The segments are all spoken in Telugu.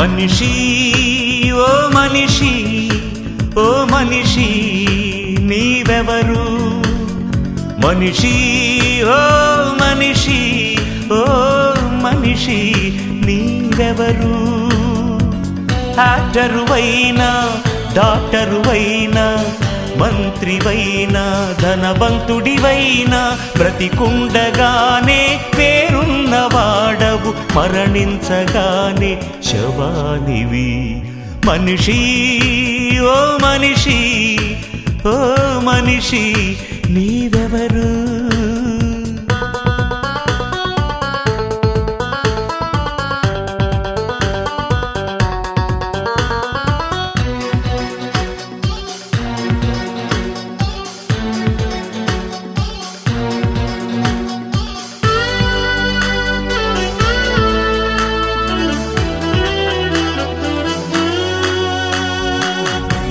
మనిషి ఓ మనిషి ఓ మనిషి నీవెవరు? మనిషి ఓ మనిషి ఓ మనిషి నీవెవరు? యాక్టరువైనా డాక్టరువైనా మంత్రివైనా ధనవంతుడివైనా ప్రతి కుండగానే బ్రతికుండగానే పేరున్నవాడవు మరణించగానే శవానివి. మనిషి ఓ మనిషి ఓ మనిషి నీవెవరు?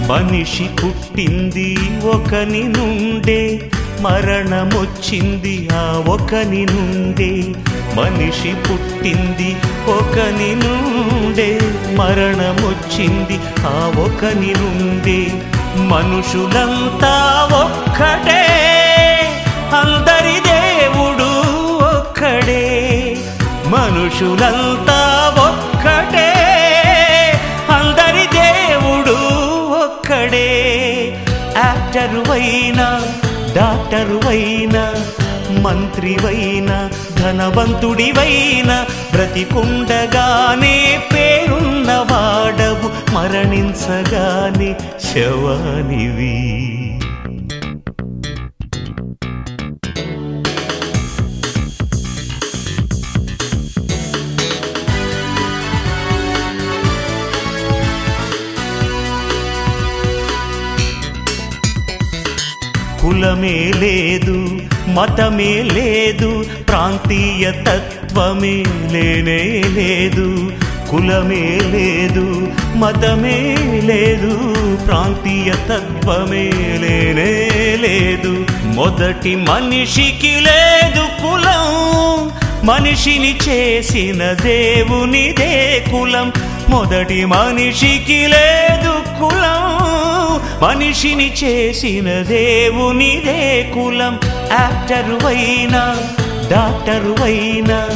మనిషి పుట్టింది ఒకని నుండే మరణమొచ్చింది ఆ ఒకని నుండే. మనిషి పుట్టింది ఒకని నుండే మరణమొచ్చింది ఆ ఒకని నుండే. మనుషులంతా ఒక్కటే అందరి దేవుడు ఒక్కడే. మనుషులంతా ఒక్క యాక్టరువైనా డాక్టరువైనా మంత్రివైనా ధనవంతుడివైనా బ్రతికుండగానే పేరున్నవాడవు మరణించగానే శవానివి. కులమే లేదు మతమే లేదు ప్రాంతీయ తత్వమే లేనే లేదు. కులమే లేదు మతమే లేదు ప్రాంతీయ తత్వమే లేనే లేదు. మొదటి మనిషికి లేదు కులం మనిషిని చేసిన దేవునిదే కులం. మొదటి మనిషికి లేదు కులం. మనిషిని చేసిన దేవునిదే కులం. యాక్టరువైనా డాక్టరువైనా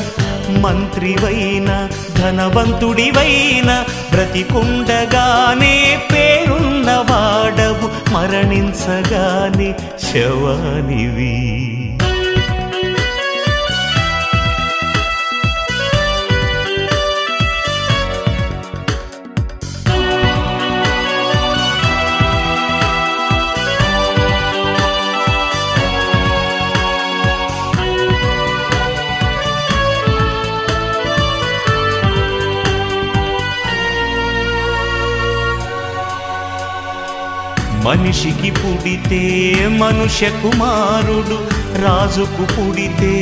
మంత్రివైనా ధనవంతుడివైనా బ్రతికుండగానే పేరున్నవాడవు మరణించగానే శవానివి. మనిషికి పుడితే మనుష్య కుమారుడు రాజుకు పుడితే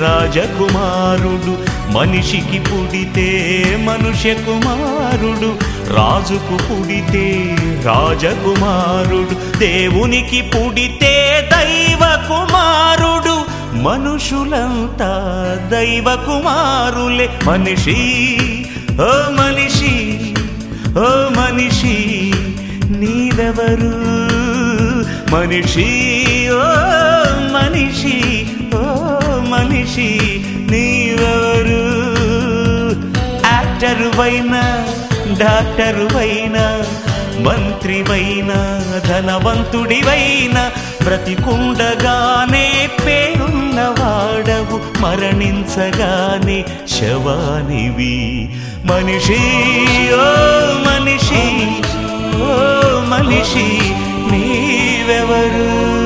రాజకుమారుడు మనిషికి పుడితే మనుష్య కుమారుడు రాజుకు పుడితే రాజకుమారుడు దేవునికి పుడితే దైవ కుమారుడు మనుషులంతా దైవ కుమారులే. మనిషి ఓ మనిషి ఓ మనిషి నీవెవరు మనిషి ఓ మనిషి ఓ మనిషి నీవెవరు? యాక్టరువైనా డాక్టరువైనా మంత్రివైనా ధనవంతుడివైనా బ్రతికుండగానే పేరున్నవాడవు మరణించగానే శవానివి. మనిషి ఓ మనిషి ఓ మనిషి నీవెవరు?